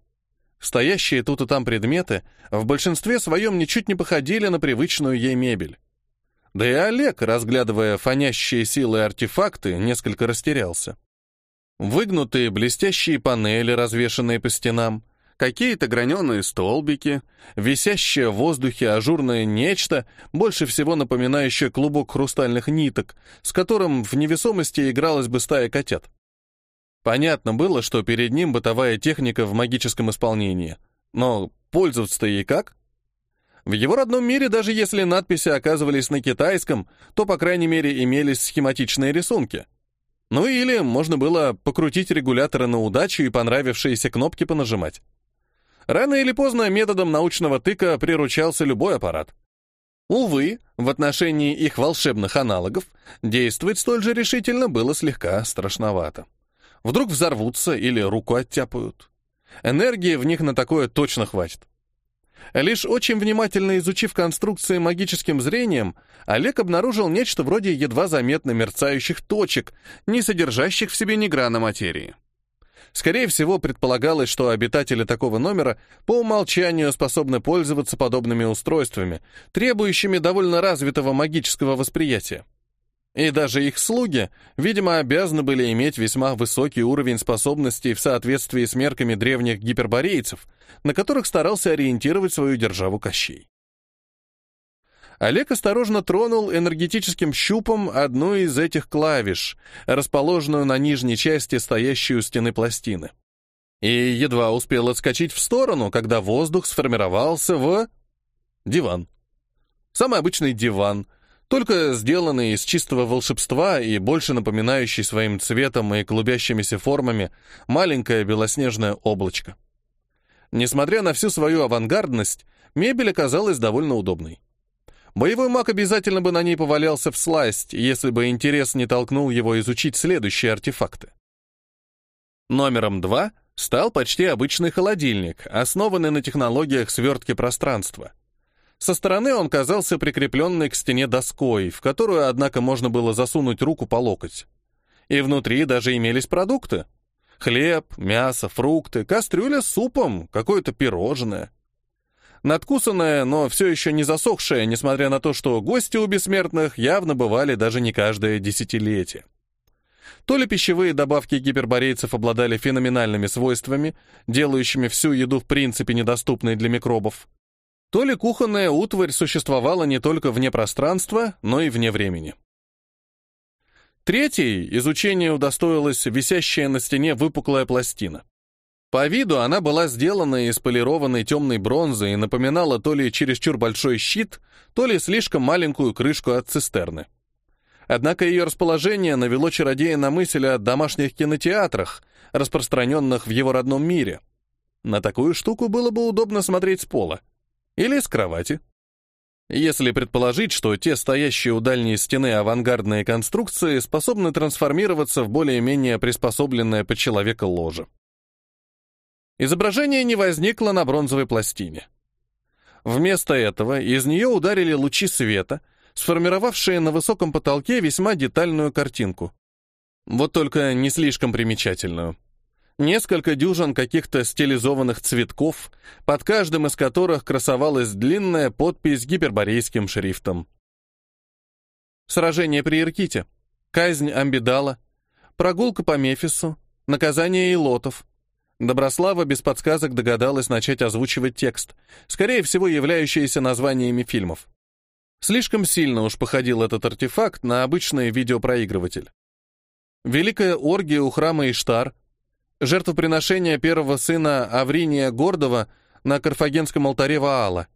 Speaker 1: Стоящие тут и там предметы в большинстве своем ничуть не походили на привычную ей мебель. Да и Олег, разглядывая фонящие силы артефакты, несколько растерялся. Выгнутые блестящие панели, развешанные по стенам, какие-то граненые столбики, висящее в воздухе ажурное нечто, больше всего напоминающее клубок хрустальных ниток, с которым в невесомости игралась бы стая котят. Понятно было, что перед ним бытовая техника в магическом исполнении. Но пользоваться-то ей как? В его родном мире, даже если надписи оказывались на китайском, то, по крайней мере, имелись схематичные рисунки. Ну или можно было покрутить регуляторы на удачу и понравившиеся кнопки понажимать. Рано или поздно методом научного тыка приручался любой аппарат. Увы, в отношении их волшебных аналогов действовать столь же решительно было слегка страшновато. Вдруг взорвутся или руку оттяпают. Энергии в них на такое точно хватит. Лишь очень внимательно изучив конструкции магическим зрением, Олег обнаружил нечто вроде едва заметно мерцающих точек, не содержащих в себе ни грана материи. Скорее всего, предполагалось, что обитатели такого номера по умолчанию способны пользоваться подобными устройствами, требующими довольно развитого магического восприятия. И даже их слуги, видимо, обязаны были иметь весьма высокий уровень способностей в соответствии с мерками древних гиперборейцев, на которых старался ориентировать свою державу Кощей. Олег осторожно тронул энергетическим щупом одну из этих клавиш, расположенную на нижней части стоящей у стены пластины. И едва успел отскочить в сторону, когда воздух сформировался в... диван. Самый обычный диван — только сделанный из чистого волшебства и больше напоминающий своим цветом и клубящимися формами маленькое белоснежное облачко. Несмотря на всю свою авангардность, мебель оказалась довольно удобной. Боевой маг обязательно бы на ней повалялся в сласть, если бы интерес не толкнул его изучить следующие артефакты. Номером два стал почти обычный холодильник, основанный на технологиях свертки пространства. Со стороны он казался прикрепленной к стене доской, в которую, однако, можно было засунуть руку по локоть. И внутри даже имелись продукты. Хлеб, мясо, фрукты, кастрюля с супом, какое-то пирожное. Надкусанное, но все еще не засохшее, несмотря на то, что гости у бессмертных явно бывали даже не каждое десятилетие. То ли пищевые добавки гиперборейцев обладали феноменальными свойствами, делающими всю еду в принципе недоступной для микробов, то ли кухонная утварь существовала не только вне пространства, но и вне времени. Третьей изучение удостоилась висящая на стене выпуклая пластина. По виду она была сделана из полированной темной бронзы и напоминала то ли чересчур большой щит, то ли слишком маленькую крышку от цистерны. Однако ее расположение навело чародея на мысль о домашних кинотеатрах, распространенных в его родном мире. На такую штуку было бы удобно смотреть с пола. Или с кровати. Если предположить, что те стоящие у дальней стены авангардные конструкции способны трансформироваться в более-менее приспособленное под человека ложе. Изображение не возникло на бронзовой пластине. Вместо этого из нее ударили лучи света, сформировавшие на высоком потолке весьма детальную картинку. Вот только не слишком примечательную. Несколько дюжин каких-то стилизованных цветков, под каждым из которых красовалась длинная подпись гиперборейским шрифтом. Сражение при Ирките, казнь Амбидала, прогулка по Мефису, наказание Илотов. Доброслава без подсказок догадалась начать озвучивать текст, скорее всего, являющийся названиями фильмов. Слишком сильно уж походил этот артефакт на обычный видеопроигрыватель. Великая оргия у храма Иштар, жертвоприношение первого сына Авриния Гордова на Карфагенском алтаре Ваала,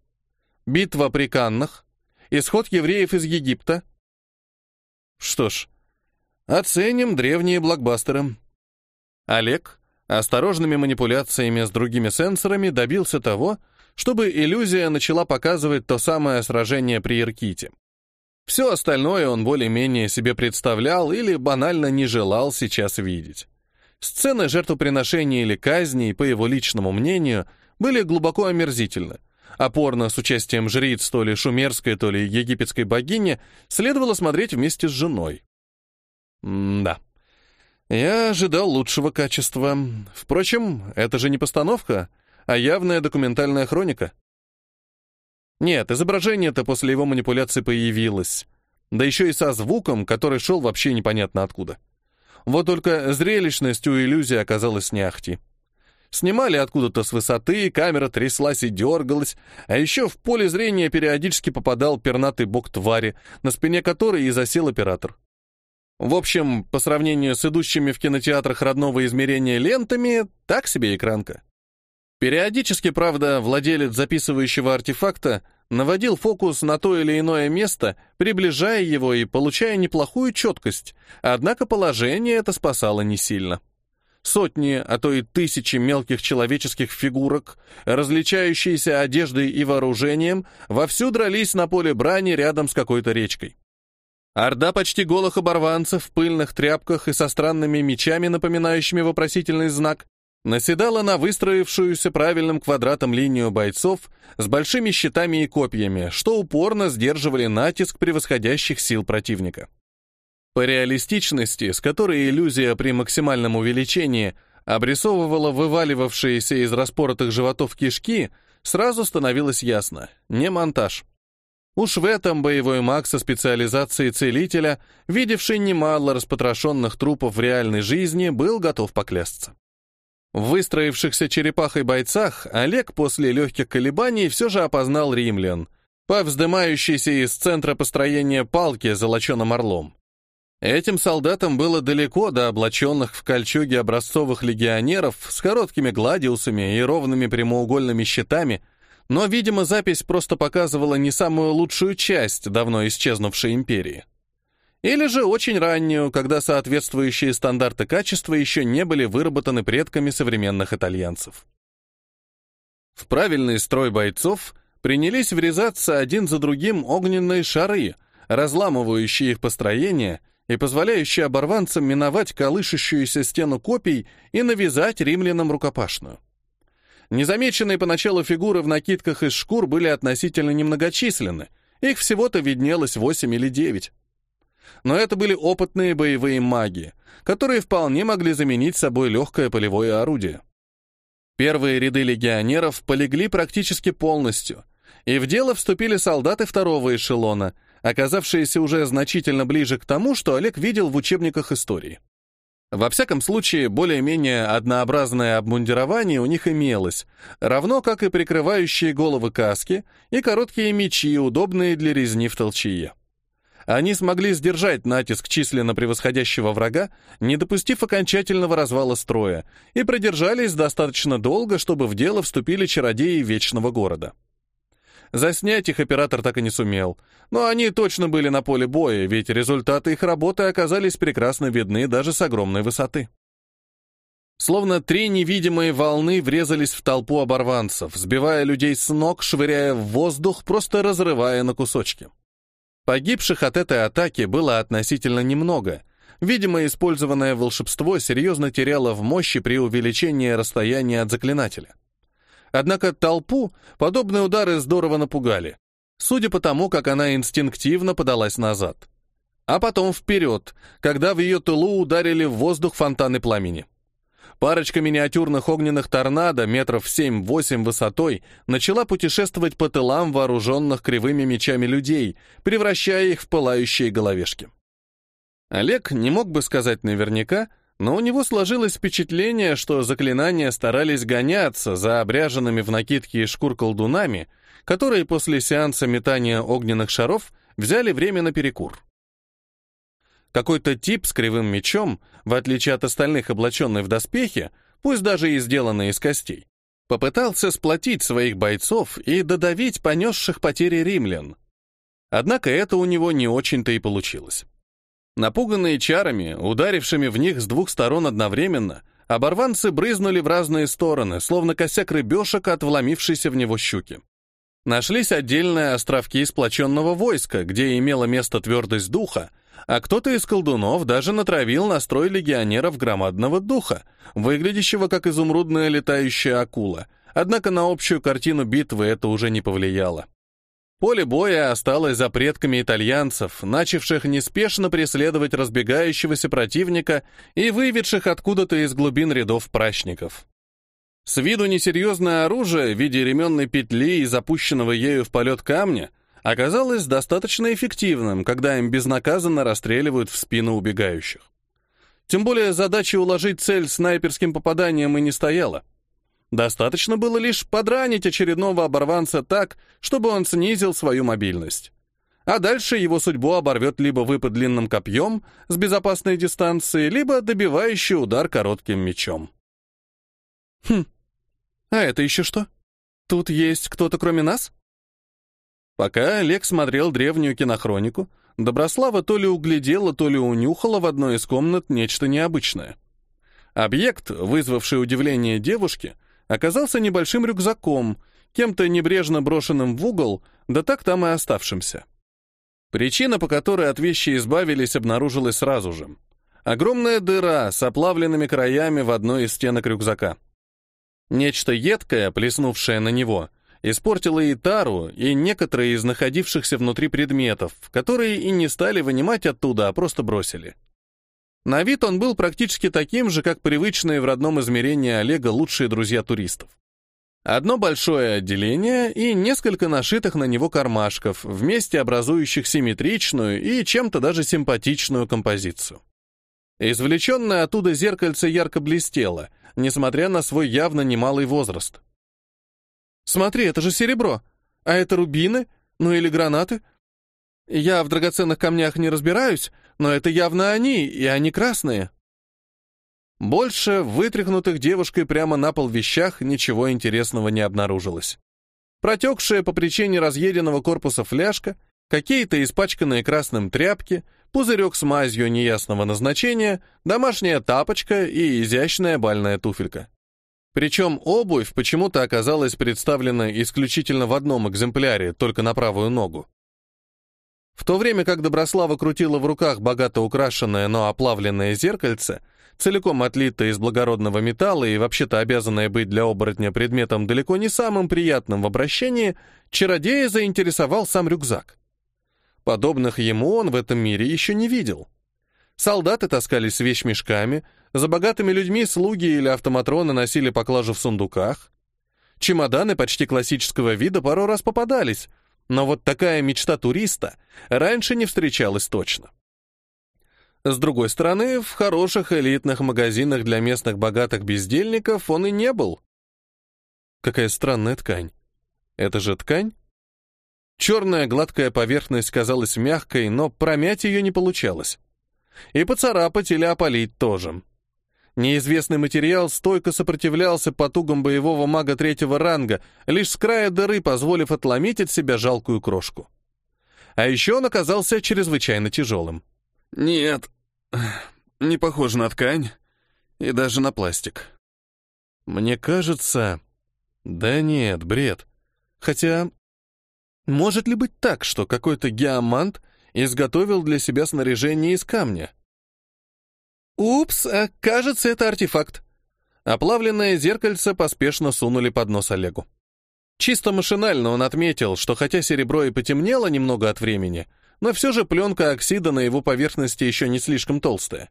Speaker 1: битва при Каннах, исход евреев из Египта. Что ж, оценим древние блокбастеры. Олег осторожными манипуляциями с другими сенсорами добился того, чтобы иллюзия начала показывать то самое сражение при Ирките. Все остальное он более-менее себе представлял или банально не желал сейчас видеть. Сцены жертвоприношения или казни, по его личному мнению, были глубоко омерзительны, а порно с участием жриц то ли шумерской, то ли египетской богини следовало смотреть вместе с женой. М да. Я ожидал лучшего качества. Впрочем, это же не постановка, а явная документальная хроника. Нет, изображение-то после его манипуляции появилось. Да еще и со звуком, который шел вообще непонятно откуда. Вот только зрелищность у иллюзии оказалась не ахти. Снимали откуда-то с высоты, камера тряслась и дергалась, а еще в поле зрения периодически попадал пернатый бок твари, на спине которой и засел оператор. В общем, по сравнению с идущими в кинотеатрах родного измерения лентами, так себе экранка. Периодически, правда, владелец записывающего артефакта наводил фокус на то или иное место, приближая его и получая неплохую четкость, однако положение это спасало не сильно. Сотни, а то и тысячи мелких человеческих фигурок, различающиеся одеждой и вооружением, вовсю дрались на поле брани рядом с какой-то речкой. Орда почти голых оборванцев в пыльных тряпках и со странными мечами, напоминающими вопросительный знак, наседала на выстроившуюся правильным квадратом линию бойцов с большими щитами и копьями, что упорно сдерживали натиск превосходящих сил противника. По реалистичности, с которой иллюзия при максимальном увеличении обрисовывала вываливавшиеся из распоротых животов кишки, сразу становилось ясно — не монтаж. Уж в этом боевой маг со специализацией целителя, видевший немало распотрошенных трупов в реальной жизни, был готов поклясться. В выстроившихся черепахой бойцах Олег после легких колебаний все же опознал римлян, по вздымающейся из центра построения палки золоченым орлом. Этим солдатам было далеко до облаченных в кольчуге образцовых легионеров с короткими гладиусами и ровными прямоугольными щитами, но, видимо, запись просто показывала не самую лучшую часть давно исчезнувшей империи. Или же очень раннюю, когда соответствующие стандарты качества еще не были выработаны предками современных итальянцев. В правильный строй бойцов принялись врезаться один за другим огненные шары, разламывающие их построение и позволяющие оборванцам миновать колышущуюся стену копий и навязать римлянам рукопашную. Незамеченные поначалу фигуры в накидках из шкур были относительно немногочисленны, их всего-то виднелось восемь или девять но это были опытные боевые маги, которые вполне могли заменить собой легкое полевое орудие. Первые ряды легионеров полегли практически полностью, и в дело вступили солдаты второго эшелона, оказавшиеся уже значительно ближе к тому, что Олег видел в учебниках истории. Во всяком случае, более-менее однообразное обмундирование у них имелось, равно как и прикрывающие головы каски и короткие мечи, удобные для резни в толчье. Они смогли сдержать натиск численно превосходящего врага, не допустив окончательного развала строя, и продержались достаточно долго, чтобы в дело вступили чародеи Вечного Города. Заснять их оператор так и не сумел, но они точно были на поле боя, ведь результаты их работы оказались прекрасно видны даже с огромной высоты. Словно три невидимые волны врезались в толпу оборванцев, сбивая людей с ног, швыряя в воздух, просто разрывая на кусочки. Погибших от этой атаки было относительно немного. Видимо, использованное волшебство серьезно теряло в мощи при увеличении расстояния от заклинателя. Однако толпу подобные удары здорово напугали. судя по тому, как она инстинктивно подалась назад. А потом вперед, когда в ее тылу ударили в воздух фонтаны пламени. Парочка миниатюрных огненных торнадо метров 7-8 высотой начала путешествовать по тылам вооруженных кривыми мечами людей, превращая их в пылающие головешки. Олег не мог бы сказать наверняка, но у него сложилось впечатление, что заклинания старались гоняться за обряженными в накидки и шкур колдунами, которые после сеанса метания огненных шаров взяли время на перекур. Какой-то тип с кривым мечом, в отличие от остальных облаченных в доспехи, пусть даже и сделанный из костей, попытался сплотить своих бойцов и додавить понесших потери римлян. Однако это у него не очень-то и получилось. Напуганные чарами, ударившими в них с двух сторон одновременно, оборванцы брызнули в разные стороны, словно косяк рыбешек от вломившейся в него щуки. Нашлись отдельные островки сплоченного войска, где имела место твердость духа, а кто-то из колдунов даже натравил настрой легионеров громадного духа, выглядящего как изумрудная летающая акула, однако на общую картину битвы это уже не повлияло. Поле боя осталось за предками итальянцев, начавших неспешно преследовать разбегающегося противника и выведших откуда-то из глубин рядов прачников. С виду несерьезное оружие в виде ременной петли и запущенного ею в полет камня — оказалось достаточно эффективным, когда им безнаказанно расстреливают в спину убегающих. Тем более задача уложить цель снайперским попаданием и не стояла. Достаточно было лишь подранить очередного оборванца так, чтобы он снизил свою мобильность. А дальше его судьбу оборвет либо выпад длинным копьем с безопасной дистанции, либо добивающий удар коротким мечом. Хм, а это еще что? Тут есть кто-то кроме нас? Пока Олег смотрел древнюю кинохронику, Доброслава то ли углядела, то ли унюхала в одной из комнат нечто необычное. Объект, вызвавший удивление девушки, оказался небольшим рюкзаком, кем-то небрежно брошенным в угол, да так там и оставшимся. Причина, по которой от вещи избавились, обнаружилась сразу же. Огромная дыра с оплавленными краями в одной из стенок рюкзака. Нечто едкое, плеснувшее на него — испортила и тару, и некоторые из находившихся внутри предметов, которые и не стали вынимать оттуда, а просто бросили. На вид он был практически таким же, как привычные в родном измерении Олега лучшие друзья туристов. Одно большое отделение и несколько нашитых на него кармашков, вместе образующих симметричную и чем-то даже симпатичную композицию. Извлеченное оттуда зеркальце ярко блестело, несмотря на свой явно немалый возраст. Смотри, это же серебро. А это рубины? Ну или гранаты? Я в драгоценных камнях не разбираюсь, но это явно они, и они красные. Больше вытряхнутых девушкой прямо на пол вещах ничего интересного не обнаружилось. Протекшая по причине разъеденного корпуса фляжка, какие-то испачканные красным тряпки, пузырек с мазью неясного назначения, домашняя тапочка и изящная бальная туфелька. Причем обувь почему-то оказалась представлена исключительно в одном экземпляре, только на правую ногу. В то время как Доброслава крутила в руках богато украшенное, но оплавленное зеркальце, целиком отлитое из благородного металла и вообще-то обязанное быть для оборотня предметом далеко не самым приятным в обращении, чародея заинтересовал сам рюкзак. Подобных ему он в этом мире еще не видел. Солдаты таскались с вещмешками, за богатыми людьми слуги или автоматроны носили поклажу в сундуках. Чемоданы почти классического вида пару раз попадались, но вот такая мечта туриста раньше не встречалась точно. С другой стороны, в хороших элитных магазинах для местных богатых бездельников он и не был. Какая странная ткань. Это же ткань? Черная гладкая поверхность казалась мягкой, но промять ее не получалось. И поцарапать или опалить тоже. Неизвестный материал стойко сопротивлялся потугам боевого мага третьего ранга, лишь с края дыры позволив отломить от себя жалкую крошку. А еще он оказался чрезвычайно тяжелым. Нет, (sighs) не похоже на ткань и даже на пластик. Мне кажется... Да нет, бред. Хотя... Может ли быть так, что какой-то геомант изготовил для себя снаряжение из камня? «Упс, а, кажется, это артефакт». Оплавленное зеркальце поспешно сунули под нос Олегу. Чисто машинально он отметил, что хотя серебро и потемнело немного от времени, но все же пленка оксида на его поверхности еще не слишком толстая.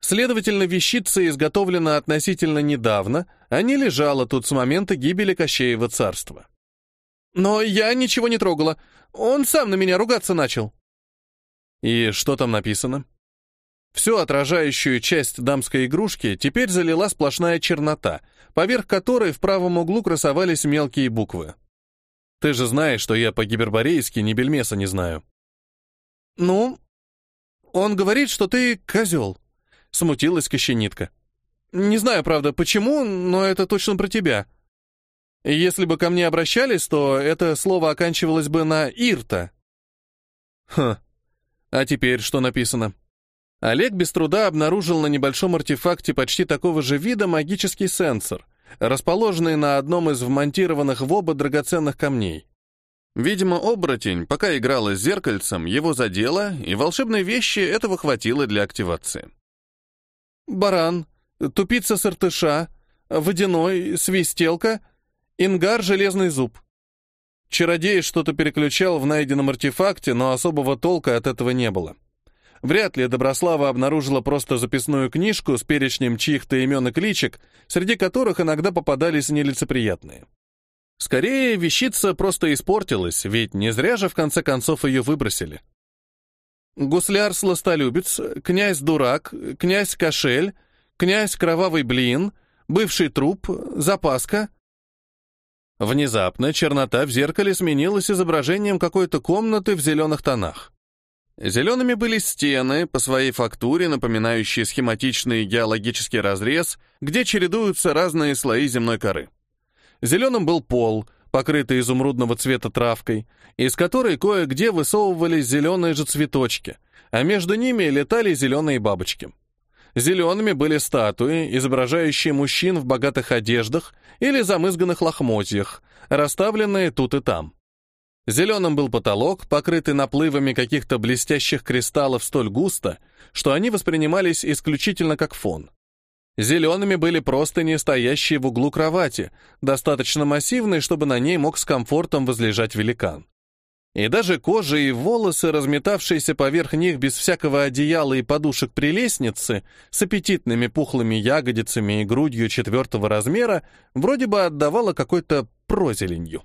Speaker 1: Следовательно, вещица изготовлена относительно недавно, а не лежала тут с момента гибели Кощеева царства. Но я ничего не трогала. Он сам на меня ругаться начал. И что там написано? Всю отражающую часть дамской игрушки теперь залила сплошная чернота, поверх которой в правом углу красовались мелкие буквы. Ты же знаешь, что я по-гиперборейски ни бельмеса не знаю. Ну, он говорит, что ты козел, смутилась кощенитка. Не знаю, правда, почему, но это точно про тебя. Если бы ко мне обращались, то это слово оканчивалось бы на «ирта». Хм. А теперь что написано? Олег без труда обнаружил на небольшом артефакте почти такого же вида магический сенсор, расположенный на одном из вмонтированных в оба драгоценных камней. Видимо, оборотень, пока играла с зеркальцем, его задело, и волшебной вещи этого хватило для активации. Баран, тупица сыртыша, водяной, свистелка, ингар железный зуб. Чародей что-то переключал в найденном артефакте, но особого толка от этого не было. Вряд ли Доброслава обнаружила просто записную книжку с перечнем чьих-то имен и кличек, среди которых иногда попадались нелицеприятные. Скорее, вещица просто испортилась, ведь не зря же в конце концов ее выбросили. Гусляр-сластолюбец, князь-дурак, князь-кошель, князь Кровавый Блин, бывший труп, запаска. Внезапно чернота в зеркале сменилась изображением какой-то комнаты в зеленых тонах. Зелеными были стены, по своей фактуре напоминающие схематичный геологический разрез, где чередуются разные слои земной коры. Зеленым был пол, покрытый изумрудного цвета травкой, из которой кое-где высовывались зеленые же цветочки, а между ними летали зеленые бабочки. Зелеными были статуи, изображающие мужчин в богатых одеждах или замызганных лохмотьях, расставленные тут и там. Зеленым был потолок, покрытый наплывами каких-то блестящих кристаллов столь густо, что они воспринимались исключительно как фон. Зелеными были простыни, стоящие в углу кровати, достаточно массивные, чтобы на ней мог с комфортом возлежать великан. И даже кожа и волосы, разметавшиеся поверх них без всякого одеяла и подушек при лестнице, с аппетитными пухлыми ягодицами и грудью четвертого размера, вроде бы отдавала какой-то прозеленью.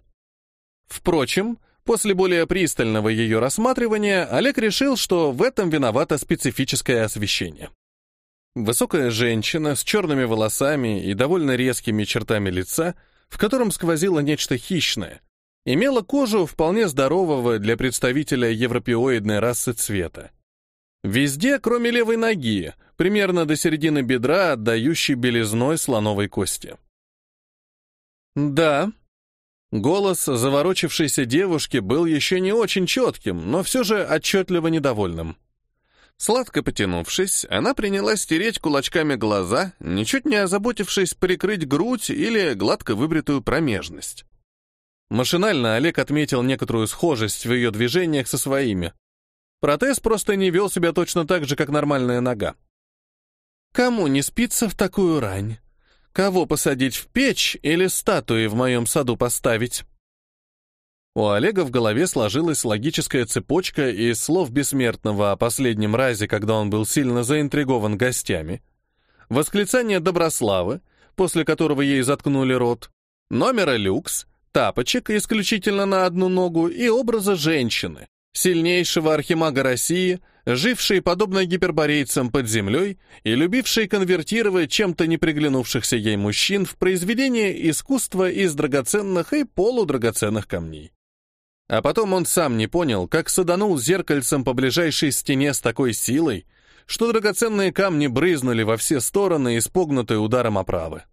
Speaker 1: Впрочем, После более пристального ее рассматривания Олег решил, что в этом виновато специфическое освещение. Высокая женщина с черными волосами и довольно резкими чертами лица, в котором сквозило нечто хищное, имела кожу вполне здорового для представителя европеоидной расы цвета. Везде, кроме левой ноги, примерно до середины бедра, отдающей белизной слоновой кости. Да, Голос заворочившейся девушки был еще не очень четким, но все же отчетливо недовольным. Сладко потянувшись, она принялась стереть кулачками глаза, ничуть не озаботившись прикрыть грудь или гладко выбритую промежность. Машинально Олег отметил некоторую схожесть в ее движениях со своими. Протез просто не вел себя точно так же, как нормальная нога. «Кому не спится в такую рань?» Кого посадить в печь или статуи в моем саду поставить? У Олега в голове сложилась логическая цепочка из слов бессмертного о последнем разе, когда он был сильно заинтригован гостями, восклицание Доброславы, после которого ей заткнули рот, номера люкс, тапочек исключительно на одну ногу и образа женщины, сильнейшего архимага России, живший, подобно гиперборейцам под землей, и любивший конвертировать чем-то не приглянувшихся ей мужчин в произведение искусства из драгоценных и полудрагоценных камней. А потом он сам не понял, как саданул зеркальцем по ближайшей стене с такой силой, что драгоценные камни брызнули во все стороны, испогнутые ударом оправы.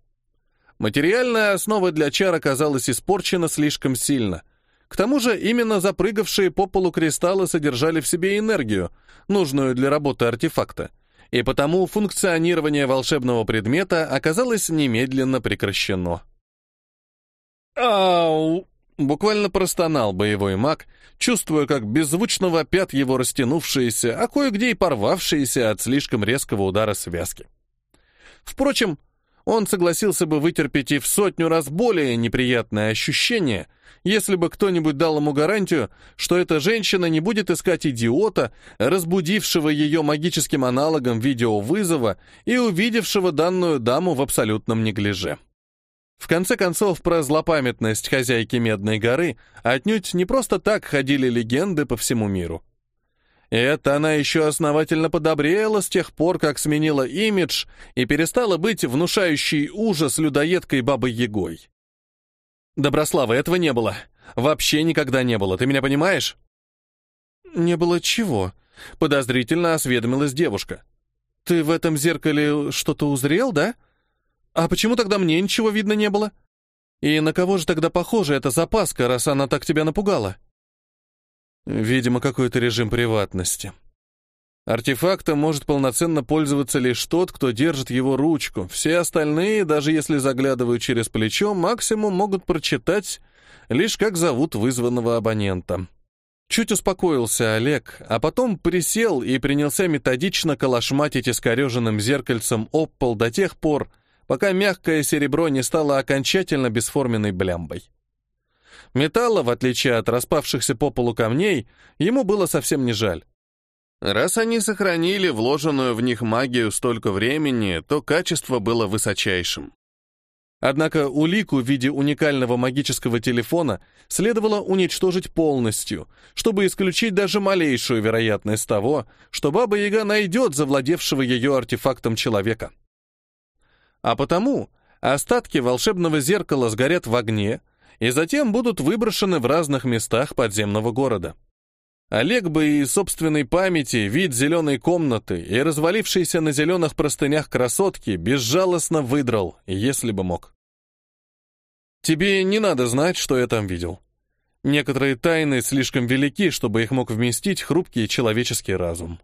Speaker 1: Материальная основа для чар оказалась испорчена слишком сильно — к тому же именно запрыгавшие по полу кристаллы содержали в себе энергию, нужную для работы артефакта, и потому функционирование волшебного предмета оказалось немедленно прекращено. «Ау!» — буквально простонал боевой маг, чувствуя, как беззвучно вопят его растянувшиеся, а кое-где и порвавшиеся от слишком резкого удара связки. Впрочем, Он согласился бы вытерпеть и в сотню раз более неприятное ощущение, если бы кто-нибудь дал ему гарантию, что эта женщина не будет искать идиота, разбудившего ее магическим аналогом видеовызова и увидевшего данную даму в абсолютном неглиже. В конце концов, про злопамятность хозяйки Медной горы отнюдь не просто так ходили легенды по всему миру. Это она еще основательно подобрела с тех пор, как сменила имидж и перестала быть внушающей ужас людоедкой бабой-ягой. Доброслава, этого не было. Вообще никогда не было, ты меня понимаешь? Не было чего? Подозрительно осведомилась девушка. Ты в этом зеркале что-то узрел, да? А почему тогда мне ничего видно не было? И на кого же тогда похожа эта запаска, раз она так тебя напугала? Видимо, какой-то режим приватности. Артефактом может полноценно пользоваться лишь тот, кто держит его ручку. Все остальные, даже если заглядывают через плечо, максимум могут прочитать лишь как зовут вызванного абонента. Чуть успокоился Олег, а потом присел и принялся методично колошматить искореженным зеркальцем об до тех пор, пока мягкое серебро не стало окончательно бесформенной блямбой. Металла, в отличие от распавшихся по полу камней, ему было совсем не жаль. Раз они сохранили вложенную в них магию столько времени, то качество было высочайшим. Однако улику в виде уникального магического телефона следовало уничтожить полностью, чтобы исключить даже малейшую вероятность того, что Баба-Яга найдет завладевшего ее артефактом человека. А потому остатки волшебного зеркала сгорят в огне, и затем будут выброшены в разных местах подземного города. Олег бы и собственной памяти вид зеленой комнаты и развалившейся на зеленых простынях красотки безжалостно выдрал, если бы мог. Тебе не надо знать, что я там видел. Некоторые тайны слишком велики, чтобы их мог вместить хрупкий человеческий разум.